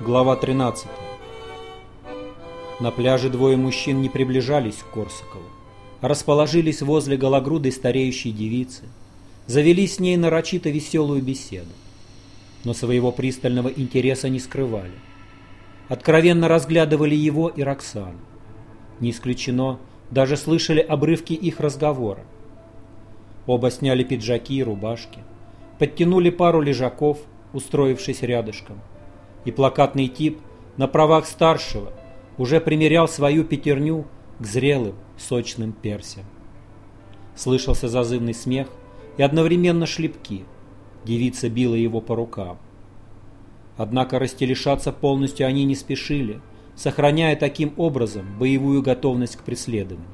Глава 13. На пляже двое мужчин не приближались к Корсакову, а расположились возле гологрудой стареющей девицы, завели с ней нарочито веселую беседу, но своего пристального интереса не скрывали. Откровенно разглядывали его и Роксану. Не исключено, даже слышали обрывки их разговора. Оба сняли пиджаки и рубашки, подтянули пару лежаков, устроившись рядышком – и плакатный тип на правах старшего уже примерял свою пятерню к зрелым, сочным персям. Слышался зазывный смех и одновременно шлепки. Девица била его по рукам. Однако растелешаться полностью они не спешили, сохраняя таким образом боевую готовность к преследованию.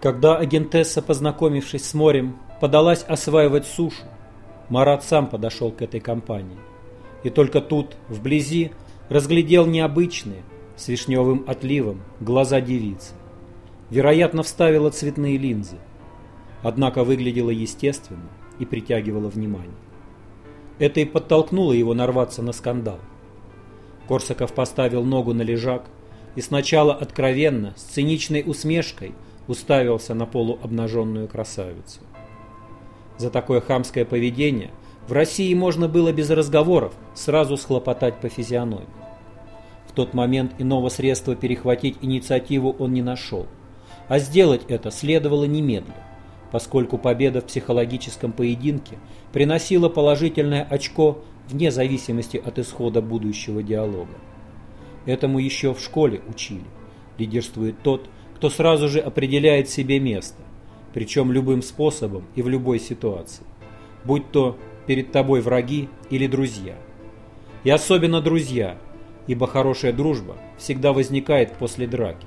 Когда агентесса, познакомившись с морем, подалась осваивать сушу, Марат сам подошел к этой компании и только тут, вблизи, разглядел необычные, с вишневым отливом, глаза девицы. Вероятно, вставила цветные линзы. Однако выглядела естественно и притягивала внимание. Это и подтолкнуло его нарваться на скандал. Корсаков поставил ногу на лежак и сначала откровенно, с циничной усмешкой, уставился на полуобнаженную красавицу. За такое хамское поведение – в России можно было без разговоров сразу схлопотать по физиономии. В тот момент иного средства перехватить инициативу он не нашел. А сделать это следовало немедленно, поскольку победа в психологическом поединке приносила положительное очко вне зависимости от исхода будущего диалога. Этому еще в школе учили. Лидерствует тот, кто сразу же определяет себе место, причем любым способом и в любой ситуации. Будь то перед тобой враги или друзья. И особенно друзья, ибо хорошая дружба всегда возникает после драки.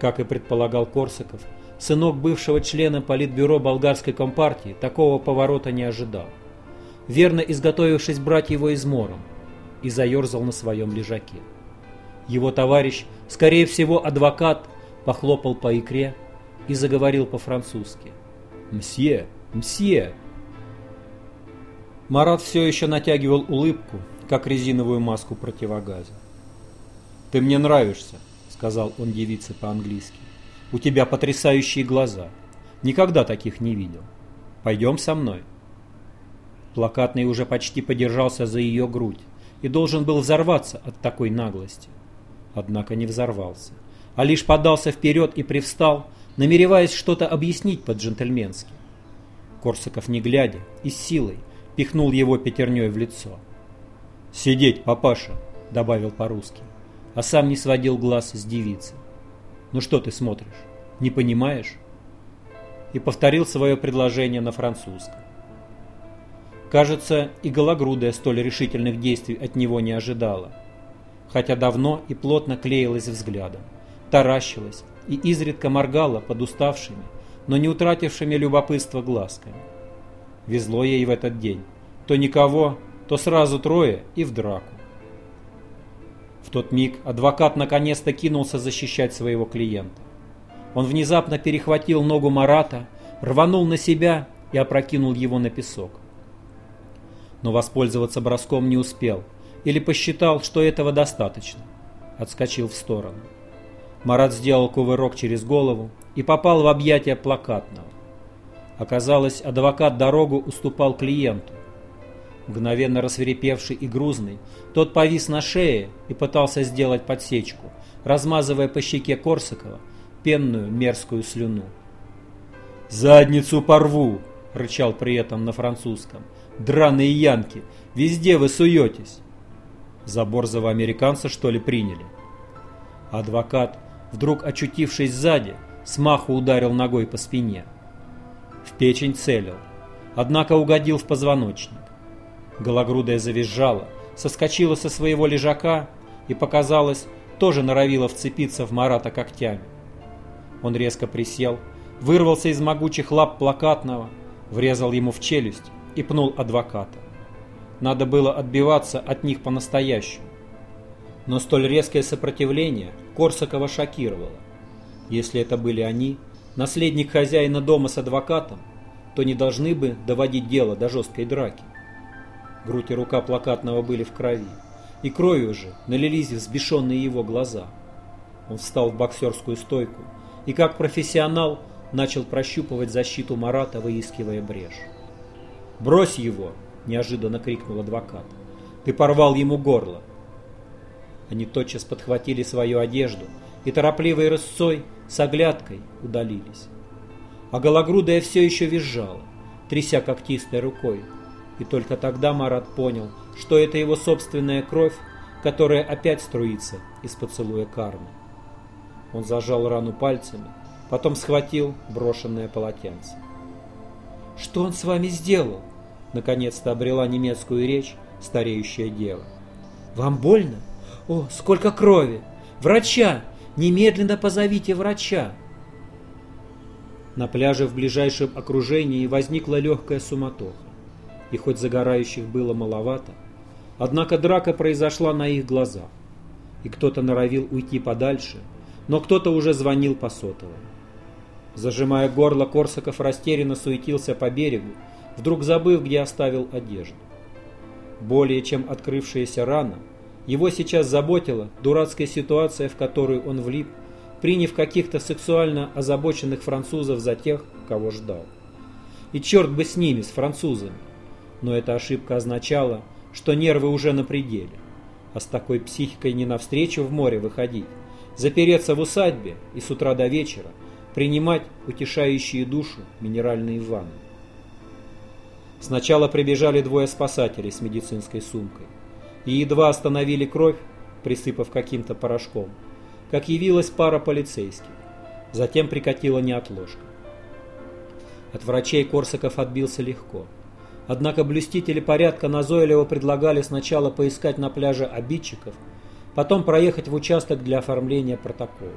Как и предполагал Корсаков, сынок бывшего члена Политбюро болгарской компартии такого поворота не ожидал. Верно изготовившись брать его измором, и заерзал на своем лежаке. Его товарищ, скорее всего адвокат, похлопал по икре и заговорил по-французски. «Мсье, мсье, Марат все еще натягивал улыбку, как резиновую маску противогаза. «Ты мне нравишься», — сказал он девице по-английски. «У тебя потрясающие глаза. Никогда таких не видел. Пойдем со мной». Плакатный уже почти подержался за ее грудь и должен был взорваться от такой наглости. Однако не взорвался, а лишь подался вперед и привстал, намереваясь что-то объяснить по-джентльменски. Корсаков, не глядя, и с силой, пихнул его пятерней в лицо. «Сидеть, папаша!» — добавил по-русски, а сам не сводил глаз с девицы. «Ну что ты смотришь? Не понимаешь?» И повторил свое предложение на французском. Кажется, и гологрудая столь решительных действий от него не ожидала, хотя давно и плотно клеилась взглядом, таращилась и изредка моргала под уставшими, но не утратившими любопытство глазками. Везло ей в этот день. То никого, то сразу трое и в драку. В тот миг адвокат наконец-то кинулся защищать своего клиента. Он внезапно перехватил ногу Марата, рванул на себя и опрокинул его на песок. Но воспользоваться броском не успел или посчитал, что этого достаточно. Отскочил в сторону. Марат сделал кувырок через голову и попал в объятия плакатного. Оказалось, адвокат дорогу уступал клиенту. Мгновенно рассверепевший и грузный, тот повис на шее и пытался сделать подсечку, размазывая по щеке Корсакова пенную мерзкую слюну. «Задницу порву!» — рычал при этом на французском. «Драные янки! Везде вы суетесь!» За борзого американца, что ли, приняли? Адвокат, вдруг очутившись сзади, смаху ударил ногой по спине в печень целил, однако угодил в позвоночник. Гологрудая завизжала, соскочила со своего лежака и, показалось, тоже норовила вцепиться в Марата когтями. Он резко присел, вырвался из могучих лап плакатного, врезал ему в челюсть и пнул адвоката. Надо было отбиваться от них по-настоящему. Но столь резкое сопротивление Корсакова шокировало. Если это были они, наследник хозяина дома с адвокатом, то не должны бы доводить дело до жесткой драки. Грудь и рука плакатного были в крови, и кровью же налились взбешенные его глаза. Он встал в боксерскую стойку и, как профессионал, начал прощупывать защиту Марата, выискивая брешь. «Брось его!» – неожиданно крикнул адвокат. «Ты порвал ему горло!» Они тотчас подхватили свою одежду и торопливой рысцой с оглядкой удалились. А гологрудая все еще визжала, тряся когтистой рукой, и только тогда Марат понял, что это его собственная кровь, которая опять струится из поцелуя кармы. Он зажал рану пальцами, потом схватил брошенное полотенце. «Что он с вами сделал?» Наконец-то обрела немецкую речь стареющая дева. «Вам больно? О, сколько крови! Врача! Немедленно позовите врача!» На пляже в ближайшем окружении возникла легкая суматоха и хоть загорающих было маловато, однако драка произошла на их глазах, и кто-то норовил уйти подальше, но кто-то уже звонил по сотовому. Зажимая горло, Корсаков растерянно суетился по берегу, вдруг забыв, где оставил одежду. Более чем открывшаяся рана, его сейчас заботила дурацкая ситуация, в которую он влип, приняв каких-то сексуально озабоченных французов за тех, кого ждал. И черт бы с ними, с французами но эта ошибка означала, что нервы уже на пределе. А с такой психикой не навстречу в море выходить, запереться в усадьбе и с утра до вечера принимать утешающие душу минеральные ванны. Сначала прибежали двое спасателей с медицинской сумкой и едва остановили кровь, присыпав каким-то порошком, как явилась пара полицейских. Затем прикатила неотложка. От врачей Корсаков отбился легко – Однако блюстители порядка назойливо предлагали сначала поискать на пляже обидчиков, потом проехать в участок для оформления протокола.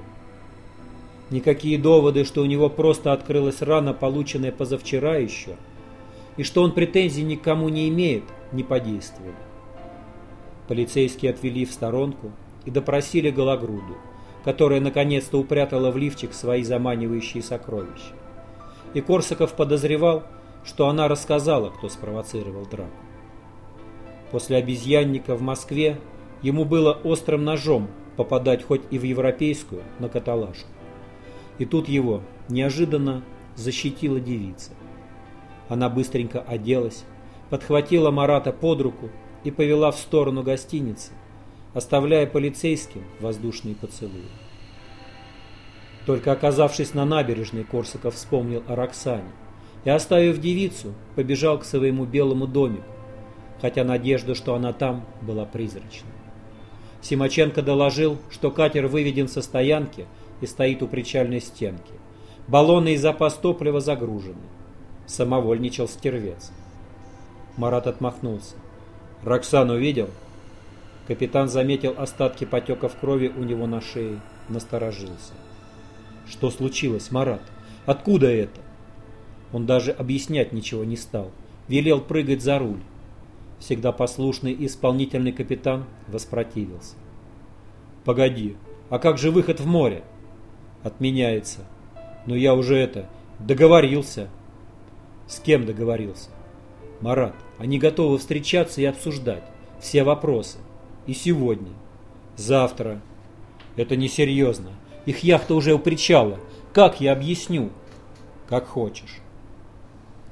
Никакие доводы, что у него просто открылась рана, полученная позавчера еще, и что он претензий никому не имеет, не подействовали. Полицейские отвели в сторонку и допросили Гологруду, которая наконец-то упрятала в лифчик свои заманивающие сокровища. И Корсаков подозревал, что она рассказала, кто спровоцировал драку. После обезьянника в Москве ему было острым ножом попадать хоть и в европейскую, на каталажку. И тут его неожиданно защитила девица. Она быстренько оделась, подхватила Марата под руку и повела в сторону гостиницы, оставляя полицейским воздушные поцелуи. Только оказавшись на набережной, Корсаков вспомнил о Роксане и, оставив девицу, побежал к своему белому домику, хотя надежда, что она там, была призрачной. Симаченко доложил, что катер выведен со стоянки и стоит у причальной стенки. Баллоны и запас топлива загружены. Самовольничал стервец. Марат отмахнулся. «Роксану видел?» Капитан заметил остатки потеков крови у него на шее, насторожился. «Что случилось, Марат? Откуда это?» Он даже объяснять ничего не стал. Велел прыгать за руль. Всегда послушный и исполнительный капитан воспротивился. «Погоди, а как же выход в море?» «Отменяется. Но я уже это, договорился». «С кем договорился?» «Марат, они готовы встречаться и обсуждать все вопросы. И сегодня. Завтра. Это несерьезно. Их яхта уже у причала. Как я объясню?» «Как хочешь».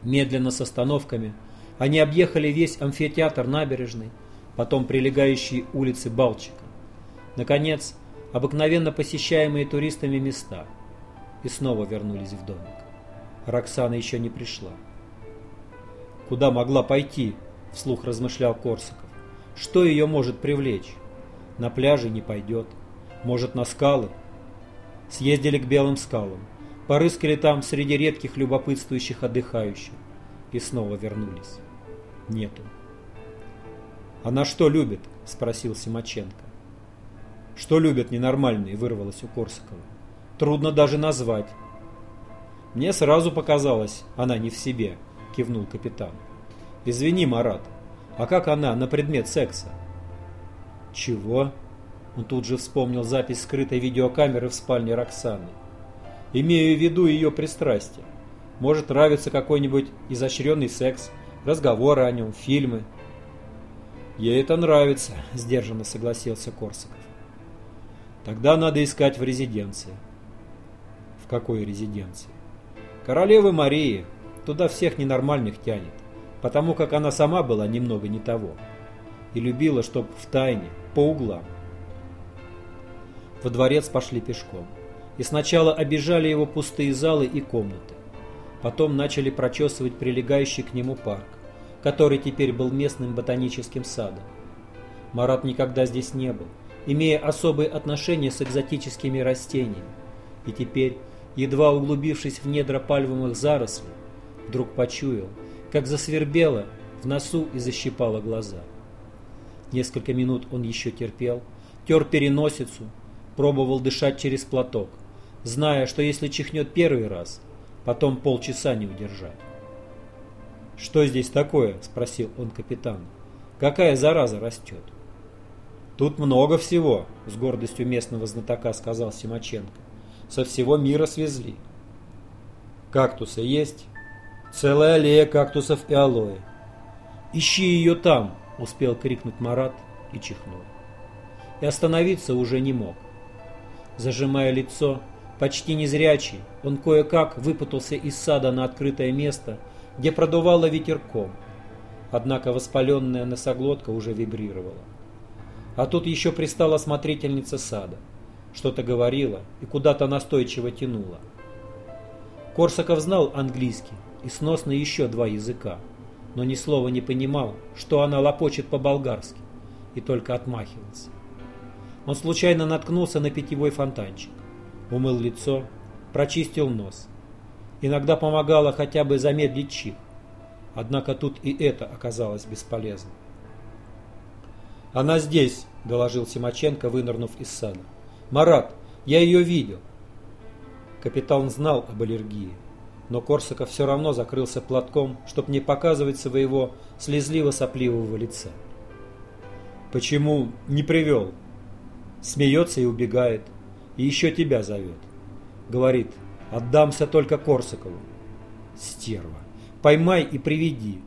Медленно с остановками они объехали весь амфитеатр набережной, потом прилегающие улицы Балчика. Наконец, обыкновенно посещаемые туристами места. И снова вернулись в домик. Роксана еще не пришла. «Куда могла пойти?» – вслух размышлял Корсаков. «Что ее может привлечь? На пляже не пойдет. Может, на скалы?» Съездили к белым скалам. Порыскали там среди редких любопытствующих отдыхающих. И снова вернулись. Нету. «Она что любит?» – спросил Симаченко. «Что любят ненормальные?» – вырвалось у Корсакова. «Трудно даже назвать». «Мне сразу показалось, она не в себе», – кивнул капитан. «Извини, Марат, а как она на предмет секса?» «Чего?» Он тут же вспомнил запись скрытой видеокамеры в спальне Роксаны. Имею в виду ее пристрастие. Может нравиться какой-нибудь изощренный секс, разговоры о нем, фильмы. Ей это нравится, сдержанно согласился Корсаков. Тогда надо искать в резиденции. В какой резиденции? Королевы Марии. Туда всех ненормальных тянет, потому как она сама была немного не того. И любила, чтоб в тайне, по углам. Во дворец пошли пешком. И сначала обижали его пустые залы и комнаты. Потом начали прочесывать прилегающий к нему парк, который теперь был местным ботаническим садом. Марат никогда здесь не был, имея особые отношения с экзотическими растениями. И теперь, едва углубившись в недра пальмовых зарослей, вдруг почуял, как засвербело в носу и защипало глаза. Несколько минут он еще терпел, тер переносицу, пробовал дышать через платок, зная, что если чихнет первый раз, потом полчаса не удержать. «Что здесь такое?» – спросил он капитана. «Какая зараза растет?» «Тут много всего», – с гордостью местного знатока сказал Симаченко. «Со всего мира свезли». «Кактусы есть?» «Целая аллея кактусов и алоэ». «Ищи ее там!» – успел крикнуть Марат и чихнул. И остановиться уже не мог. Зажимая лицо, почти незрячий, он кое-как выпутался из сада на открытое место, где продувало ветерком. Однако воспаленная носоглотка уже вибрировала. А тут еще пристала смотрительница сада. Что-то говорила и куда-то настойчиво тянула. Корсаков знал английский и сносно еще два языка, но ни слова не понимал, что она лопочет по-болгарски, и только отмахивался. Он случайно наткнулся на питьевой фонтанчик, умыл лицо, прочистил нос. Иногда помогало хотя бы замедлить чих, однако тут и это оказалось бесполезно. «Она здесь», — доложил Симаченко, вынырнув из сада. «Марат, я ее видел». Капитан знал об аллергии, но Корсаков все равно закрылся платком, чтобы не показывать своего слезливо-сопливого лица. «Почему не привел?» Смеется и убегает, и еще тебя зовет. Говорит, отдамся только Корсакову. Стерва, поймай и приведи,